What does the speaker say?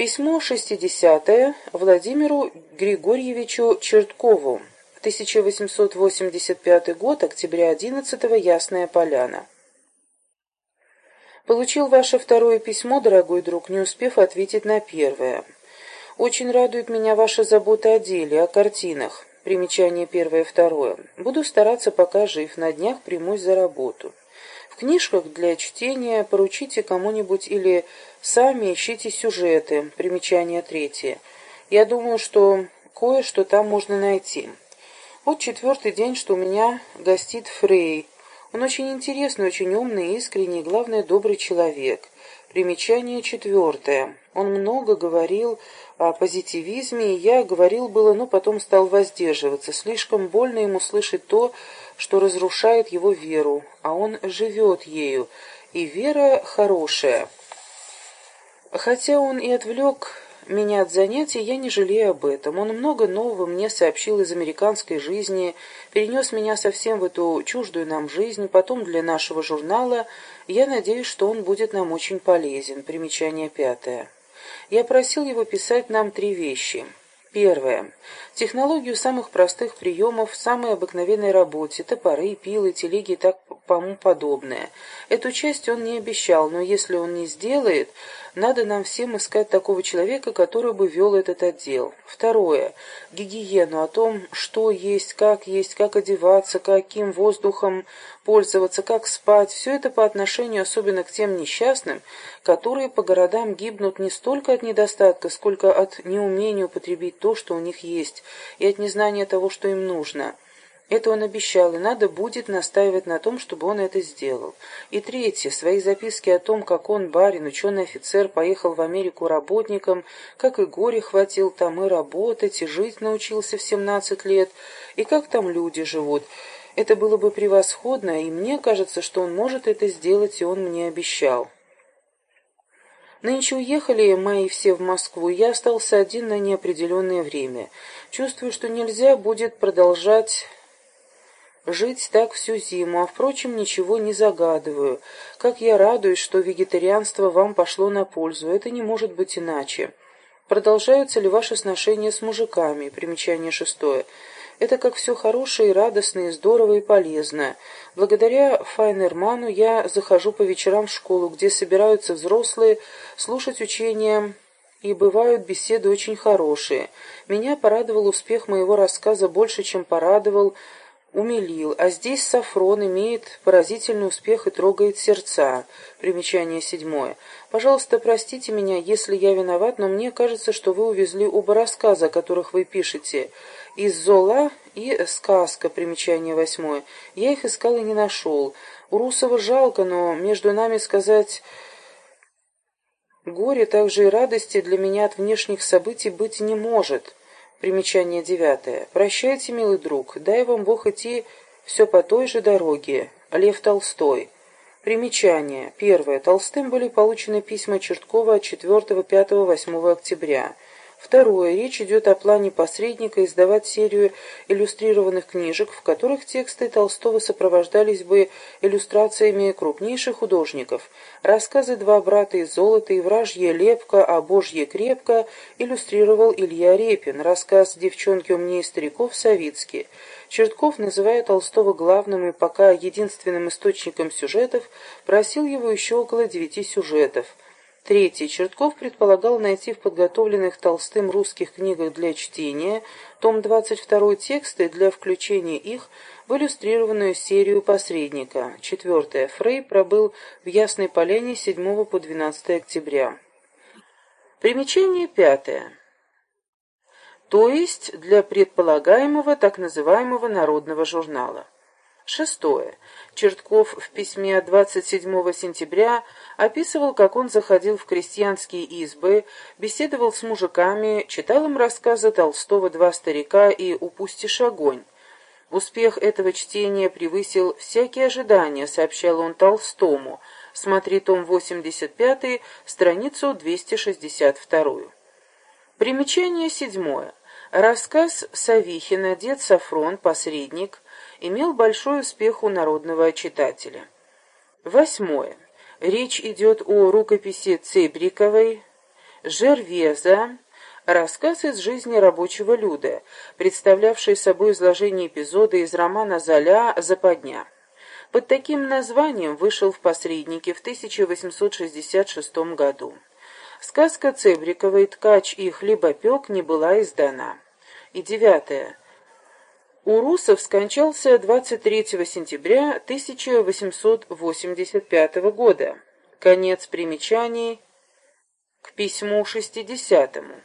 Письмо 60 Владимиру Григорьевичу Черткову. 1885 год, октября 11 Ясная Поляна. Получил ваше второе письмо, дорогой друг, не успев ответить на первое. Очень радует меня ваша забота о деле, о картинах. Примечание первое и второе. Буду стараться, пока жив, на днях примусь за работу. Книжках для чтения поручите кому-нибудь или сами ищите сюжеты. Примечание третье. Я думаю, что кое-что там можно найти. Вот четвертый день, что у меня гостит Фрей. Он очень интересный, очень умный, искренний, главное, добрый человек. Примечание четвертое. Он много говорил о позитивизме, и я говорил было, но потом стал воздерживаться. Слишком больно ему слышать то, что разрушает его веру, а он живет ею, и вера хорошая. Хотя он и отвлек меня от занятий, я не жалею об этом. Он много нового мне сообщил из американской жизни, перенес меня совсем в эту чуждую нам жизнь, потом для нашего журнала. Я надеюсь, что он будет нам очень полезен. Примечание пятое. Я просил его писать нам три вещи. Первое. Технологию самых простых приемов в самой обыкновенной работе, топоры, пилы, телеги и так тому подобное. Эту часть он не обещал, но если он не сделает, надо нам всем искать такого человека, который бы вел этот отдел. Второе. Гигиену о том, что есть, как есть, как одеваться, каким воздухом пользоваться, как спать. Все это по отношению особенно к тем несчастным, которые по городам гибнут не столько от недостатка, сколько от неумения употребить то, что у них есть, и от незнания того, что им нужно. Это он обещал, и надо будет настаивать на том, чтобы он это сделал. И третье, свои записки о том, как он, барин, ученый офицер, поехал в Америку работником, как и горе хватил там и работать, и жить научился в 17 лет, и как там люди живут. Это было бы превосходно, и мне кажется, что он может это сделать, и он мне обещал. Нынче уехали мои все в Москву, я остался один на неопределенное время. Чувствую, что нельзя будет продолжать жить так всю зиму, а, впрочем, ничего не загадываю. Как я радуюсь, что вегетарианство вам пошло на пользу, это не может быть иначе. Продолжаются ли ваши сношения с мужиками? Примечание шестое. Это как все хорошее и радостное, и здорово и полезно. Благодаря Файнерману я захожу по вечерам в школу, где собираются взрослые слушать учения и бывают беседы очень хорошие. Меня порадовал успех моего рассказа больше, чем порадовал умилил, а здесь Сафрон имеет поразительный успех и трогает сердца. Примечание седьмое. Пожалуйста, простите меня, если я виноват, но мне кажется, что вы увезли оба рассказа, о которых вы пишете. Из Зола и сказка, примечание восьмое. Я их искал и не нашел. У Русова жалко, но между нами сказать... Горе, также и радости для меня от внешних событий быть не может. Примечание девятое. «Прощайте, милый друг, дай вам Бог идти все по той же дороге». Лев Толстой. Примечание. Первое. Толстым были получены письма Черткова от 4, 5, 8 октября. Второе. Речь идет о плане посредника издавать серию иллюстрированных книжек, в которых тексты Толстого сопровождались бы иллюстрациями крупнейших художников. Рассказы «Два брата из золота» и «Вражья лепка», а «Божье крепко» иллюстрировал Илья Репин. Рассказ «Девчонки умнее стариков» Савицкий. Чертков, называя Толстого главным и пока единственным источником сюжетов, просил его еще около девяти сюжетов. Третий. Чертков предполагал найти в подготовленных Толстым русских книгах для чтения том 22 тексты для включения их в иллюстрированную серию «Посредника». Четвертое. Фрей пробыл в Ясной Поляне 7 по 12 октября. Примечание пятое. То есть для предполагаемого так называемого народного журнала. Шестое. Чертков в письме от 27 сентября описывал, как он заходил в крестьянские избы, беседовал с мужиками, читал им рассказы Толстого «Два старика» и «Упустишь огонь». Успех этого чтения превысил всякие ожидания, сообщал он Толстому. Смотри том 85, страницу 262. Примечание седьмое. Рассказ Савихина «Дед Сафрон. Посредник» имел большой успех у народного читателя. Восьмое. Речь идет о рукописи Цебриковой Жервеза Рассказ из жизни рабочего люда, представлявший собой изложение эпизода из романа Золя «Западня». Под таким названием вышел в посреднике в 1866 году. Сказка Цебриковой «Ткач и хлебопек» не была издана. И девятое. Урусов скончался 23 сентября 1885 года. Конец примечаний к письму шестидесятому.